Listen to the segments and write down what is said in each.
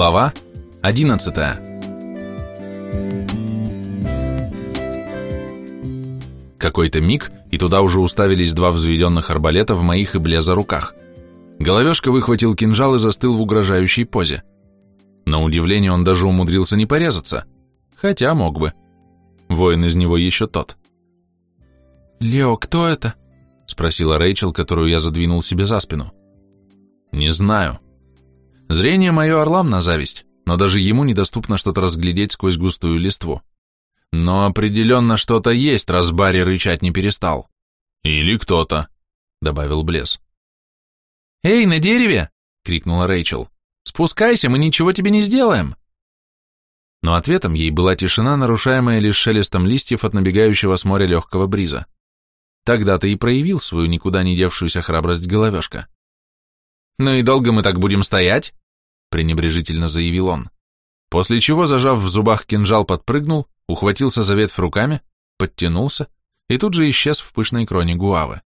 Глава 11 Какой-то миг, и туда уже уставились два взведенных арбалета в моих и блеза руках. Головешка выхватил кинжал и застыл в угрожающей позе. На удивление он даже умудрился не порезаться, хотя мог бы. Воин из него еще тот. «Лео, кто это?» — спросила Рэйчел, которую я задвинул себе за спину. «Не знаю», Зрение мое орлам на зависть, но даже ему недоступно что-то разглядеть сквозь густую листву. Но определенно что-то есть, раз Барри рычать не перестал. Или кто-то, добавил Блес. «Эй, на дереве!» — крикнула Рэйчел. «Спускайся, мы ничего тебе не сделаем!» Но ответом ей была тишина, нарушаемая лишь шелестом листьев от набегающего с моря легкого бриза. Тогда-то и проявил свою никуда не девшуюся храбрость головешка. «Ну и долго мы так будем стоять?» Пренебрежительно заявил он. После чего, зажав в зубах кинжал, подпрыгнул, ухватился за ветвь руками, подтянулся и тут же исчез в пышной кроне гуавы.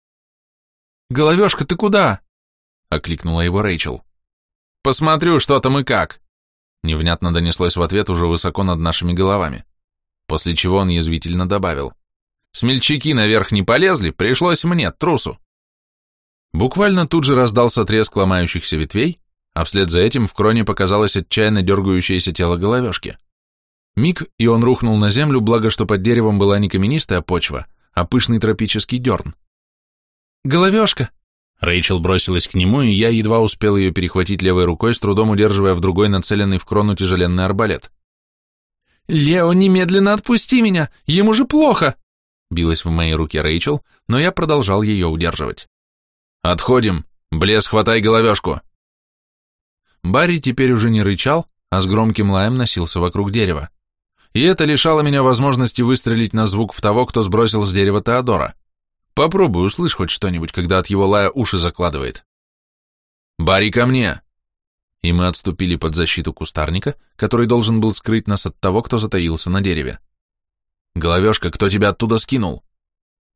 «Головешка, ты куда?» — окликнула его Рэйчел. «Посмотрю, что там и как!» Невнятно донеслось в ответ уже высоко над нашими головами, после чего он язвительно добавил. «Смельчаки наверх не полезли, пришлось мне, трусу!» Буквально тут же раздался треск ломающихся ветвей, а вслед за этим в кроне показалось отчаянно дергающееся тело головешки. Миг, и он рухнул на землю, благо что под деревом была не каменистая почва, а пышный тропический дерн. «Головешка!» Рэйчел бросилась к нему, и я едва успел ее перехватить левой рукой, с трудом удерживая в другой нацеленный в крону тяжеленный арбалет. «Лео, немедленно отпусти меня! Ему же плохо!» Билась в моей руке Рэйчел, но я продолжал ее удерживать. «Отходим! Блес, хватай головешку!» Барри теперь уже не рычал, а с громким лаем носился вокруг дерева. И это лишало меня возможности выстрелить на звук в того, кто сбросил с дерева Теодора. Попробуй, услышь хоть что-нибудь, когда от его лая уши закладывает. «Барри, ко мне!» И мы отступили под защиту кустарника, который должен был скрыть нас от того, кто затаился на дереве. «Головешка, кто тебя оттуда скинул?»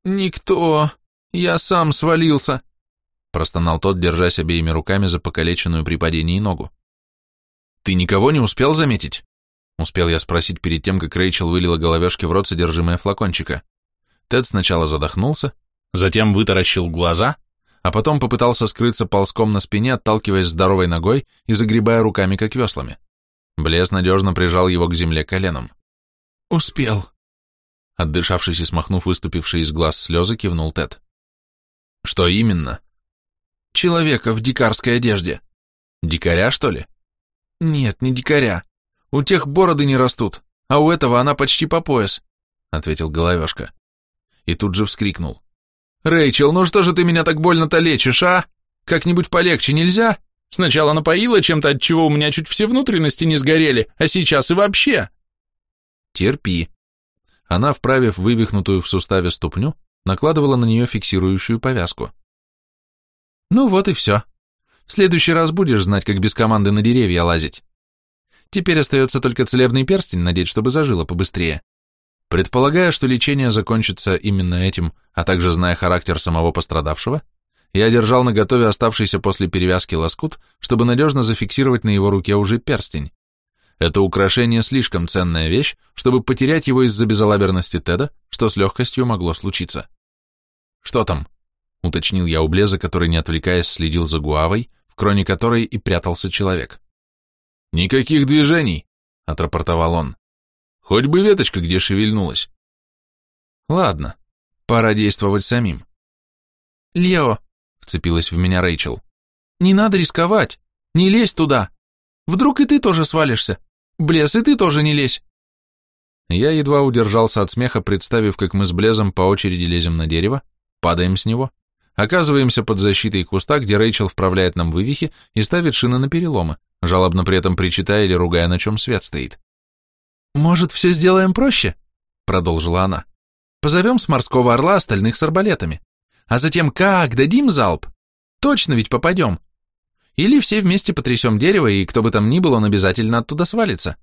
«Никто. Я сам свалился», простонал тот, держась обеими руками за покалеченную при падении ногу. «Ты никого не успел заметить?» Успел я спросить перед тем, как Рэйчел вылила головешке в рот содержимое флакончика. Тед сначала задохнулся, затем вытаращил глаза, а потом попытался скрыться ползком на спине, отталкиваясь здоровой ногой и загребая руками, как веслами. Блес надежно прижал его к земле коленом. «Успел». Отдышавшись и смахнув выступившие из глаз слезы, кивнул Тед. «Что именно?» Человека в дикарской одежде. Дикаря, что ли? Нет, не дикаря. У тех бороды не растут, а у этого она почти по пояс, ответил Головешка. И тут же вскрикнул. Рэйчел, ну что же ты меня так больно-то лечишь, а? Как-нибудь полегче нельзя? Сначала напоила чем-то, от чего у меня чуть все внутренности не сгорели, а сейчас и вообще. Терпи. Она, вправив вывихнутую в суставе ступню, накладывала на нее фиксирующую повязку. Ну вот и все. В следующий раз будешь знать, как без команды на деревья лазить. Теперь остается только целебный перстень надеть, чтобы зажило побыстрее. Предполагая, что лечение закончится именно этим, а также зная характер самого пострадавшего, я держал наготове оставшийся после перевязки лоскут, чтобы надежно зафиксировать на его руке уже перстень. Это украшение слишком ценная вещь, чтобы потерять его из-за безалаберности Теда, что с легкостью могло случиться. «Что там?» Уточнил я у Блеза, который, не отвлекаясь, следил за Гуавой, в кроне которой и прятался человек. «Никаких движений», — отрапортовал он. «Хоть бы веточка где шевельнулась». «Ладно, пора действовать самим». «Лео», — вцепилась в меня Рэйчел, — «не надо рисковать, не лезь туда. Вдруг и ты тоже свалишься. Блез, и ты тоже не лезь». Я едва удержался от смеха, представив, как мы с Блезом по очереди лезем на дерево, падаем с него, Оказываемся под защитой куста, где Рэйчел вправляет нам вывихи и ставит шины на переломы, жалобно при этом причитая или ругая, на чем свет стоит. «Может, все сделаем проще?» — продолжила она. «Позовем с морского орла остальных с арбалетами. А затем как дадим залп? Точно ведь попадем. Или все вместе потрясем дерево, и кто бы там ни был, он обязательно оттуда свалится.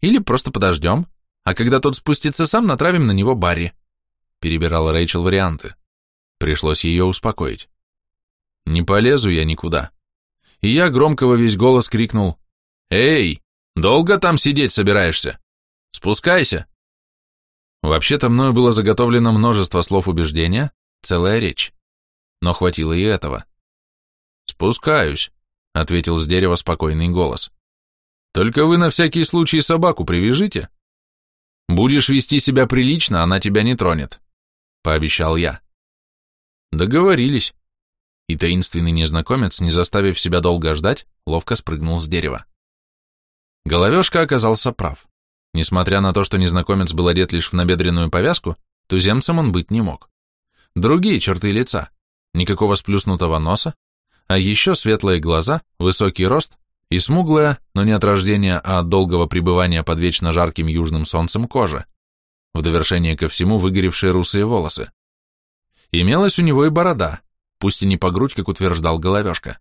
Или просто подождем, а когда тот спустится сам, натравим на него Барри». Перебирала Рэйчел варианты. Пришлось ее успокоить. Не полезу я никуда. И я громко во весь голос крикнул Эй, долго там сидеть собираешься? Спускайся. Вообще-то мною было заготовлено множество слов убеждения, целая речь. Но хватило и этого. «Спускаюсь», — ответил с дерева спокойный голос. «Только вы на всякий случай собаку привяжите. Будешь вести себя прилично, она тебя не тронет», — пообещал я. Договорились. И таинственный незнакомец, не заставив себя долго ждать, ловко спрыгнул с дерева. Головешка оказался прав. Несмотря на то, что незнакомец был одет лишь в набедренную повязку, туземцем он быть не мог. Другие черты лица, никакого сплюснутого носа, а еще светлые глаза, высокий рост и смуглая, но не от рождения, а от долгого пребывания под вечно жарким южным солнцем кожа, в довершение ко всему выгоревшие русые волосы. Имелась у него и борода, пусть и не по грудь, как утверждал Головешка.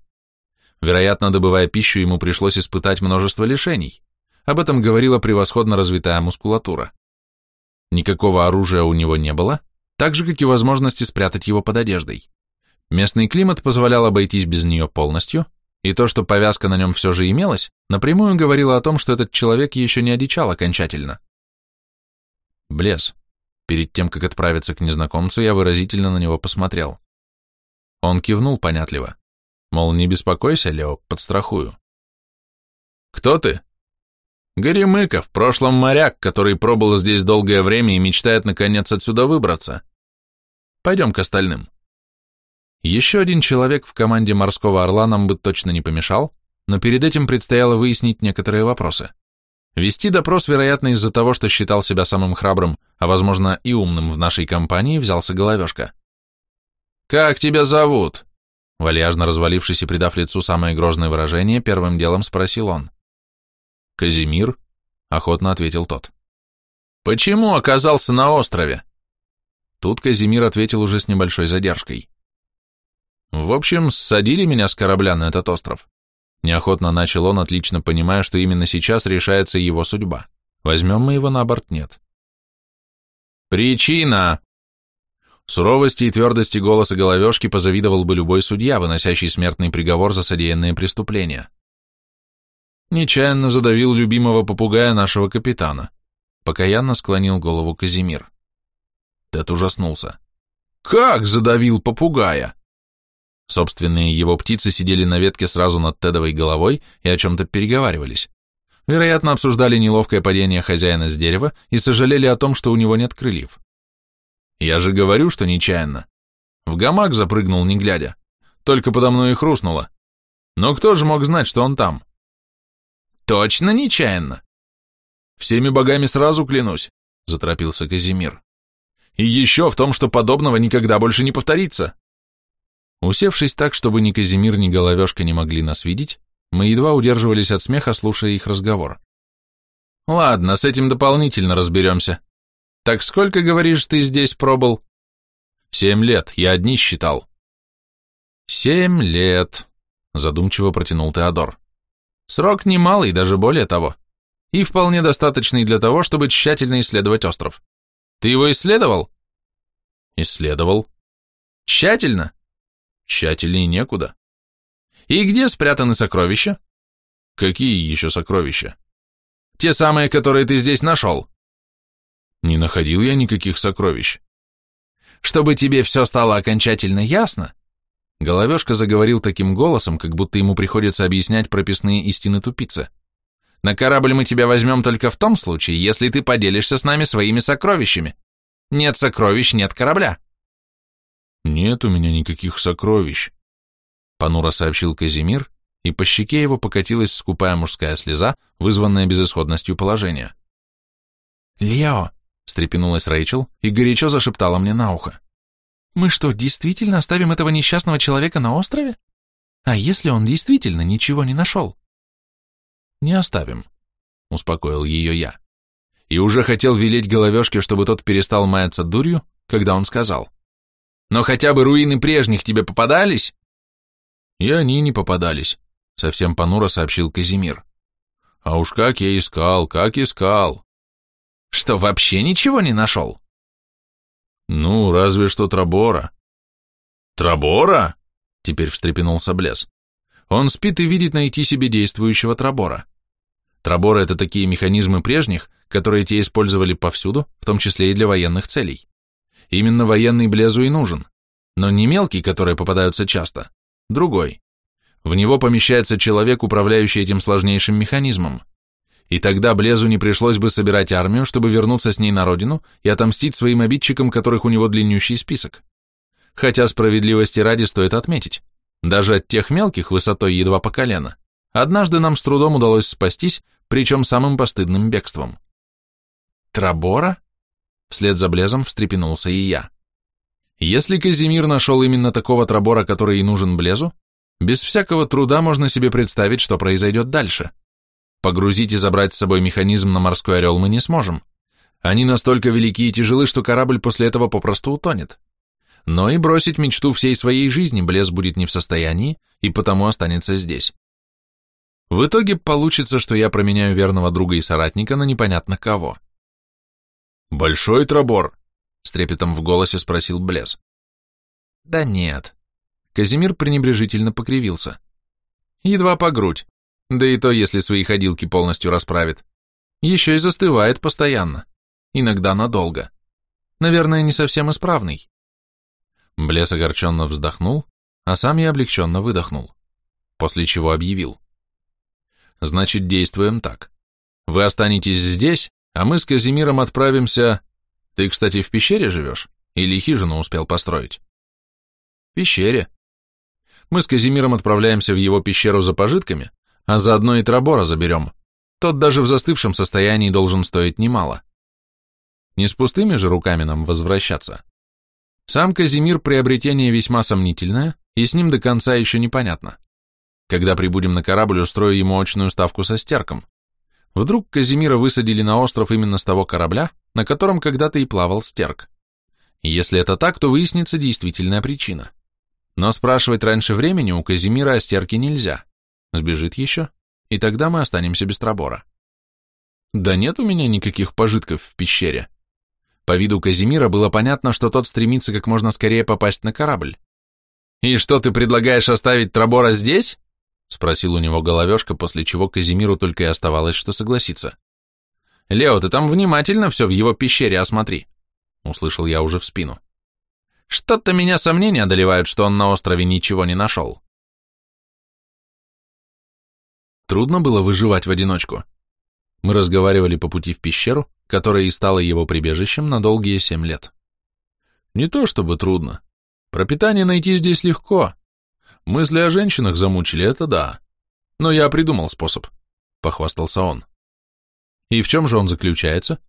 Вероятно, добывая пищу, ему пришлось испытать множество лишений. Об этом говорила превосходно развитая мускулатура. Никакого оружия у него не было, так же, как и возможности спрятать его под одеждой. Местный климат позволял обойтись без нее полностью, и то, что повязка на нем все же имелась, напрямую говорило о том, что этот человек еще не одичал окончательно. Блес. Перед тем, как отправиться к незнакомцу, я выразительно на него посмотрел. Он кивнул понятливо. Мол, не беспокойся, Лео, подстрахую. «Кто ты?» Горемыка, в прошлом моряк, который пробыл здесь долгое время и мечтает наконец отсюда выбраться. Пойдем к остальным. Еще один человек в команде морского орла нам бы точно не помешал, но перед этим предстояло выяснить некоторые вопросы. Вести допрос, вероятно, из-за того, что считал себя самым храбрым, а, возможно, и умным в нашей компании, взялся головешка. «Как тебя зовут?» Вальяжно развалившись и придав лицу самое грозное выражение, первым делом спросил он. «Казимир?» — охотно ответил тот. «Почему оказался на острове?» Тут Казимир ответил уже с небольшой задержкой. «В общем, ссадили меня с корабля на этот остров. Неохотно начал он, отлично понимая, что именно сейчас решается его судьба. Возьмем мы его на борт, нет». «Причина!» Суровости и твердости голоса головешки позавидовал бы любой судья, выносящий смертный приговор за содеянное преступление. Нечаянно задавил любимого попугая нашего капитана. Покаянно склонил голову Казимир. Тед ужаснулся. «Как задавил попугая?» Собственные его птицы сидели на ветке сразу над Тедовой головой и о чем-то переговаривались. Вероятно, обсуждали неловкое падение хозяина с дерева и сожалели о том, что у него нет крыльев. Я же говорю, что нечаянно. В гамак запрыгнул, не глядя. Только подо мной и хрустнуло. Но кто же мог знать, что он там? Точно нечаянно? Всеми богами сразу клянусь, заторопился Казимир. И еще в том, что подобного никогда больше не повторится. Усевшись так, чтобы ни Казимир, ни Головешка не могли нас видеть, мы едва удерживались от смеха, слушая их разговор. Ладно, с этим дополнительно разберемся. Так сколько, говоришь, ты здесь пробыл? Семь лет, я одни считал. Семь лет, задумчиво протянул Теодор. Срок немалый, даже более того. И вполне достаточный для того, чтобы тщательно исследовать остров. Ты его исследовал? Исследовал. Тщательно? Тщательнее некуда. И где спрятаны сокровища? Какие еще сокровища? Те самые, которые ты здесь нашел. Не находил я никаких сокровищ. Чтобы тебе все стало окончательно ясно, Головешка заговорил таким голосом, как будто ему приходится объяснять прописные истины тупицы. «На корабль мы тебя возьмем только в том случае, если ты поделишься с нами своими сокровищами. Нет сокровищ, нет корабля». «Нет у меня никаких сокровищ», — понуро сообщил Казимир, и по щеке его покатилась скупая мужская слеза, вызванная безысходностью положения. «Лео!» — встрепенулась Рэйчел и горячо зашептала мне на ухо. Мы что, действительно оставим этого несчастного человека на острове? А если он действительно ничего не нашел? Не оставим, успокоил ее я. И уже хотел велеть головешке, чтобы тот перестал маяться дурью, когда он сказал. Но хотя бы руины прежних тебе попадались? И они не попадались, совсем понуро сообщил Казимир. А уж как я искал, как искал. Что, вообще ничего не нашел? Ну, разве что Трабора. Трабора? Теперь встрепенулся Блес. Он спит и видит найти себе действующего Трабора. Траборы – это такие механизмы прежних, которые те использовали повсюду, в том числе и для военных целей. Именно военный Блезу и нужен, но не мелкий, которые попадаются часто, другой. В него помещается человек, управляющий этим сложнейшим механизмом. И тогда Блезу не пришлось бы собирать армию, чтобы вернуться с ней на родину и отомстить своим обидчикам, которых у него длиннющий список. Хотя справедливости ради стоит отметить, даже от тех мелких высотой едва по колено, однажды нам с трудом удалось спастись, причем самым постыдным бегством. Трабора? Вслед за Блезом встрепенулся и я. Если Казимир нашел именно такого Трабора, который и нужен Блезу, без всякого труда можно себе представить, что произойдет дальше. Погрузить и забрать с собой механизм на морской орел мы не сможем. Они настолько велики и тяжелы, что корабль после этого попросту утонет. Но и бросить мечту всей своей жизни Блез будет не в состоянии, и потому останется здесь. В итоге получится, что я променяю верного друга и соратника на непонятно кого. «Большой трабор?» — с трепетом в голосе спросил Блез. «Да нет». Казимир пренебрежительно покривился. «Едва по грудь. Да и то, если свои ходилки полностью расправит. Еще и застывает постоянно. Иногда надолго. Наверное, не совсем исправный. Блес огорченно вздохнул, а сам я облегченно выдохнул, после чего объявил. Значит, действуем так. Вы останетесь здесь, а мы с Казимиром отправимся... Ты, кстати, в пещере живешь? Или хижину успел построить? В пещере. Мы с Казимиром отправляемся в его пещеру за пожитками, а заодно и Трабора заберем. Тот даже в застывшем состоянии должен стоить немало. Не с пустыми же руками нам возвращаться. Сам Казимир приобретение весьма сомнительное, и с ним до конца еще непонятно. Когда прибудем на корабль, устрою ему очную ставку со стерком. Вдруг Казимира высадили на остров именно с того корабля, на котором когда-то и плавал стерк. Если это так, то выяснится действительная причина. Но спрашивать раньше времени у Казимира о стерке нельзя. Сбежит еще, и тогда мы останемся без Трабора. Да нет у меня никаких пожитков в пещере. По виду Казимира было понятно, что тот стремится как можно скорее попасть на корабль. «И что, ты предлагаешь оставить Трабора здесь?» — спросил у него головешка, после чего Казимиру только и оставалось, что согласиться. «Лео, ты там внимательно все в его пещере осмотри», — услышал я уже в спину. «Что-то меня сомнения одолевают, что он на острове ничего не нашел». Трудно было выживать в одиночку. Мы разговаривали по пути в пещеру, которая и стала его прибежищем на долгие семь лет. Не то чтобы трудно. Пропитание найти здесь легко. Мысли о женщинах замучили, это да. Но я придумал способ, — похвастался он. И в чем же он заключается?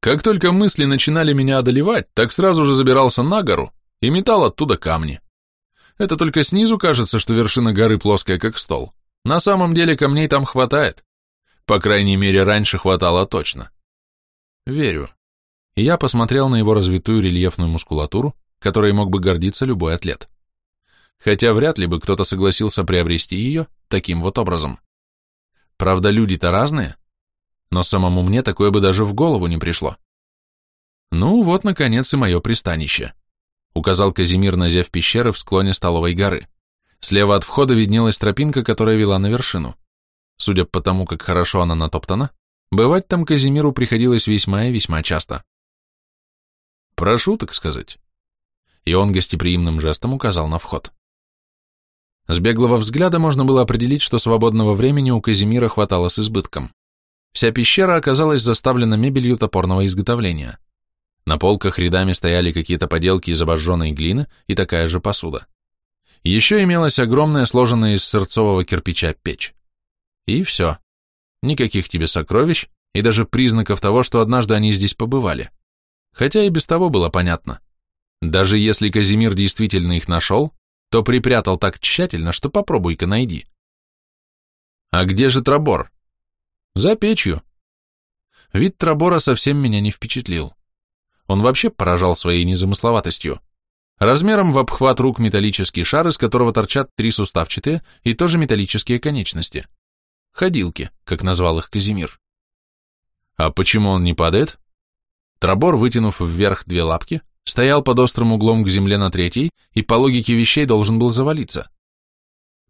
Как только мысли начинали меня одолевать, так сразу же забирался на гору и метал оттуда камни. Это только снизу кажется, что вершина горы плоская, как стол. На самом деле камней там хватает. По крайней мере, раньше хватало точно. Верю. И я посмотрел на его развитую рельефную мускулатуру, которой мог бы гордиться любой атлет. Хотя вряд ли бы кто-то согласился приобрести ее таким вот образом. Правда, люди-то разные, но самому мне такое бы даже в голову не пришло. Ну вот, наконец, и мое пристанище, указал Казимир на зев пещеры в склоне столовой горы. Слева от входа виднелась тропинка, которая вела на вершину. Судя по тому, как хорошо она натоптана, бывать там Казимиру приходилось весьма и весьма часто. «Прошу, так сказать». И он гостеприимным жестом указал на вход. С беглого взгляда можно было определить, что свободного времени у Казимира хватало с избытком. Вся пещера оказалась заставлена мебелью топорного изготовления. На полках рядами стояли какие-то поделки из обожженной глины и такая же посуда. Еще имелась огромная, сложенная из сырцового кирпича печь. И все. Никаких тебе сокровищ и даже признаков того, что однажды они здесь побывали. Хотя и без того было понятно. Даже если Казимир действительно их нашел, то припрятал так тщательно, что попробуй-ка найди. А где же Трабор? За печью. Вид Трабора совсем меня не впечатлил. Он вообще поражал своей незамысловатостью. Размером в обхват рук металлический шар, из которого торчат три суставчатые и тоже металлические конечности. Ходилки, как назвал их Казимир. А почему он не падает? Трабор, вытянув вверх две лапки, стоял под острым углом к земле на третьей и по логике вещей должен был завалиться.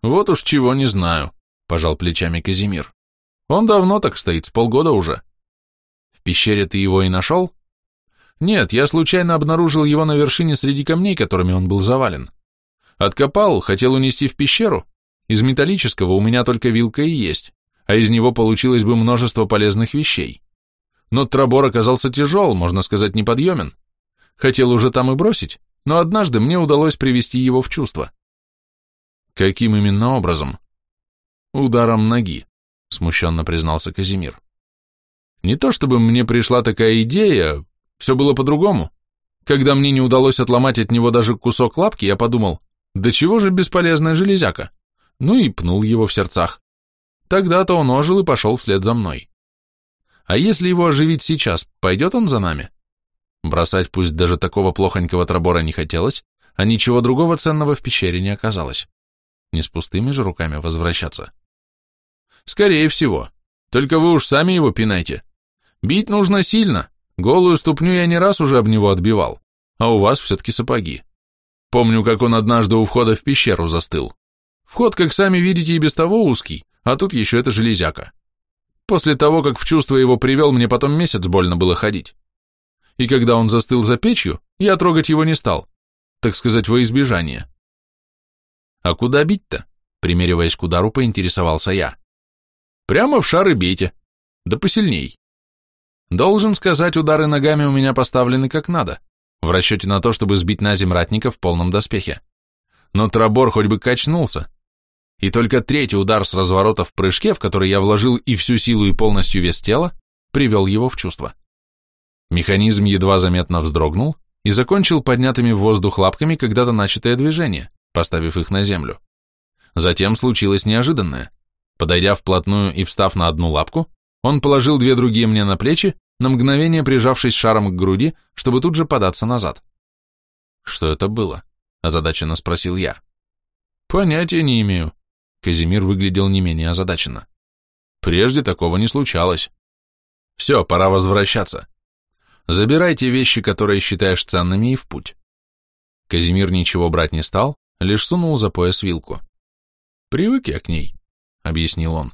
Вот уж чего не знаю, пожал плечами Казимир. Он давно так стоит, с полгода уже. В пещере ты его и нашел? Нет, я случайно обнаружил его на вершине среди камней, которыми он был завален. Откопал, хотел унести в пещеру. Из металлического у меня только вилка и есть, а из него получилось бы множество полезных вещей. Но Трабор оказался тяжел, можно сказать, неподъемен. Хотел уже там и бросить, но однажды мне удалось привести его в чувство. Каким именно образом? Ударом ноги, смущенно признался Казимир. Не то чтобы мне пришла такая идея, все было по-другому. Когда мне не удалось отломать от него даже кусок лапки, я подумал, да чего же бесполезная железяка? Ну и пнул его в сердцах. Тогда-то он ожил и пошел вслед за мной. А если его оживить сейчас, пойдет он за нами? Бросать пусть даже такого плохонького тробора не хотелось, а ничего другого ценного в пещере не оказалось. Не с пустыми же руками возвращаться. Скорее всего. Только вы уж сами его пинайте. Бить нужно сильно. Голую ступню я не раз уже об него отбивал. А у вас все-таки сапоги. Помню, как он однажды у входа в пещеру застыл. Вход, как сами видите, и без того узкий, а тут еще эта железяка. После того, как в чувство его привел, мне потом месяц больно было ходить. И когда он застыл за печью, я трогать его не стал, так сказать, во избежание. А куда бить-то? Примериваясь к удару, поинтересовался я. Прямо в шары бейте, да посильней. Должен сказать, удары ногами у меня поставлены как надо, в расчете на то, чтобы сбить на земь ратника в полном доспехе. Но Трабор хоть бы качнулся, и только третий удар с разворота в прыжке, в который я вложил и всю силу, и полностью вес тела, привел его в чувство. Механизм едва заметно вздрогнул и закончил поднятыми в воздух лапками когда-то начатое движение, поставив их на землю. Затем случилось неожиданное. Подойдя вплотную и встав на одну лапку, он положил две другие мне на плечи, на мгновение прижавшись шаром к груди, чтобы тут же податься назад. «Что это было?» – озадаченно спросил я. «Понятия не имею», Казимир выглядел не менее озадаченно. Прежде такого не случалось. Все, пора возвращаться. Забирайте вещи, которые считаешь ценными, и в путь. Казимир ничего брать не стал, лишь сунул за пояс вилку. Привык я к ней, объяснил он.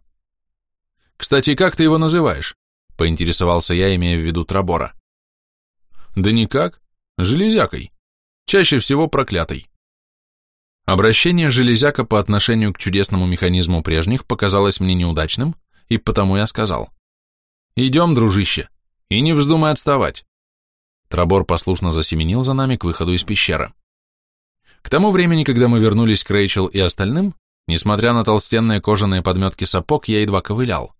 Кстати, как ты его называешь? Поинтересовался я, имея в виду Трабора. Да никак, железякой. Чаще всего проклятой. Обращение железяка по отношению к чудесному механизму прежних показалось мне неудачным, и потому я сказал. «Идем, дружище, и не вздумай отставать». Трабор послушно засеменил за нами к выходу из пещеры. К тому времени, когда мы вернулись к Рэйчел и остальным, несмотря на толстенные кожаные подметки сапог, я едва ковылял.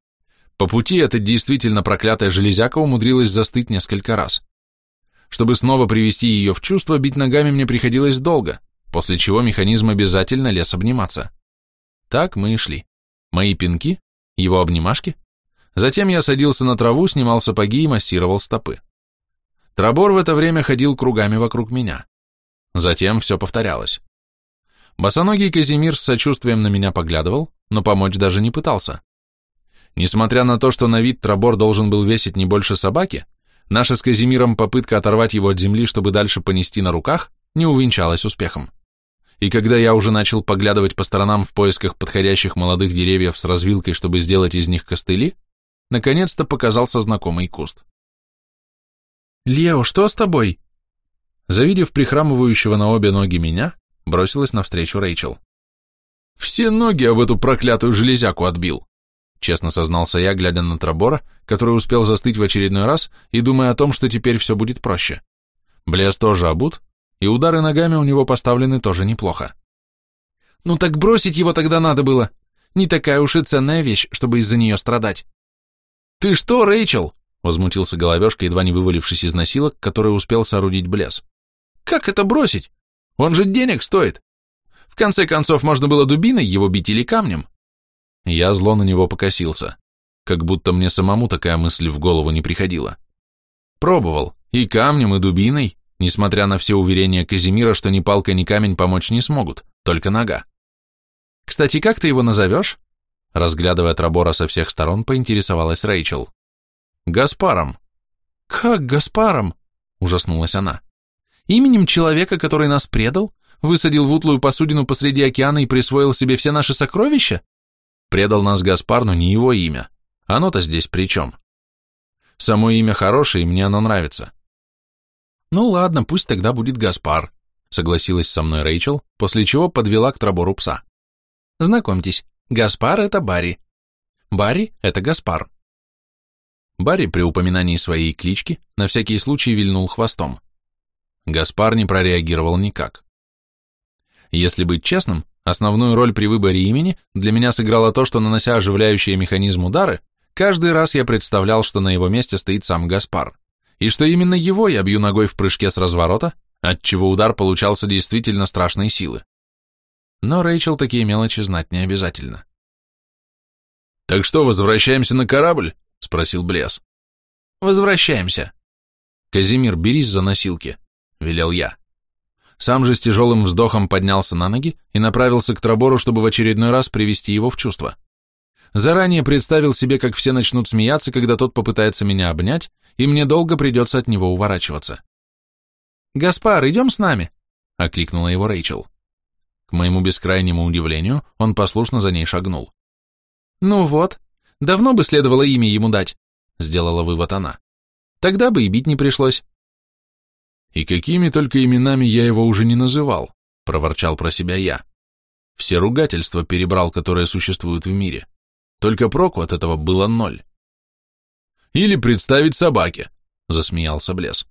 По пути эта действительно проклятая железяка умудрилась застыть несколько раз. Чтобы снова привести ее в чувство, бить ногами мне приходилось долго — после чего механизм обязательно лез обниматься. Так мы и шли. Мои пинки, его обнимашки. Затем я садился на траву, снимал сапоги и массировал стопы. Трабор в это время ходил кругами вокруг меня. Затем все повторялось. Босоногий Казимир с сочувствием на меня поглядывал, но помочь даже не пытался. Несмотря на то, что на вид Трабор должен был весить не больше собаки, наша с Казимиром попытка оторвать его от земли, чтобы дальше понести на руках, не увенчалась успехом и когда я уже начал поглядывать по сторонам в поисках подходящих молодых деревьев с развилкой, чтобы сделать из них костыли, наконец-то показался знакомый куст. «Лео, что с тобой?» Завидев прихрамывающего на обе ноги меня, бросилась навстречу Рэйчел. «Все ноги об эту проклятую железяку отбил», честно сознался я, глядя на Трабора, который успел застыть в очередной раз и думая о том, что теперь все будет проще. Блес тоже обут, и удары ногами у него поставлены тоже неплохо. Ну так бросить его тогда надо было. Не такая уж и ценная вещь, чтобы из-за нее страдать. Ты что, Рэйчел? Возмутился головешка, едва не вывалившись из носилок, который успел соорудить Блес. Как это бросить? Он же денег стоит. В конце концов, можно было дубиной его бить или камнем. Я зло на него покосился, как будто мне самому такая мысль в голову не приходила. Пробовал, и камнем, и дубиной, несмотря на все уверения Казимира, что ни палка, ни камень помочь не смогут, только нога. «Кстати, как ты его назовешь?» Разглядывая Трабора со всех сторон, поинтересовалась Рэйчел. «Гаспаром». «Как Гаспаром?» – ужаснулась она. «Именем человека, который нас предал? Высадил в утлую посудину посреди океана и присвоил себе все наши сокровища?» Предал нас Гаспар, но не его имя, Оно-то здесь при чем? Само имя хорошее, и мне оно нравится. Ну ладно, пусть тогда будет Гаспар, согласилась со мной Рэйчел, после чего подвела к Трабору пса. Знакомьтесь, Гаспар — это Барри. Барри — это Гаспар. Барри при упоминании своей клички на всякий случай вильнул хвостом. Гаспар не прореагировал никак. Если быть честным, основную роль при выборе имени для меня сыграло то, что, нанося оживляющие механизм удары, каждый раз я представлял, что на его месте стоит сам Гаспар, и что именно его я бью ногой в прыжке с разворота, отчего удар получался действительно страшной силы. Но Рэйчел такие мелочи знать не обязательно. «Так что, возвращаемся на корабль?» — спросил Блес. «Возвращаемся». «Казимир, берись за носилки», — велел я. Сам же с тяжелым вздохом поднялся на ноги и направился к Трабору, чтобы в очередной раз привести его в чувство. Заранее представил себе, как все начнут смеяться, когда тот попытается меня обнять, и мне долго придется от него уворачиваться. «Гаспар, идем с нами!» — окликнула его Рэйчел. К моему бескрайнему удивлению, он послушно за ней шагнул. «Ну вот, давно бы следовало имя ему дать», — сделала вывод она. «Тогда бы и бить не пришлось». «И какими только именами я его уже не называл», — проворчал про себя я. Все ругательства перебрал, которые существуют в мире. Только проку от этого было ноль. «Или представить собаке», — засмеялся Блес.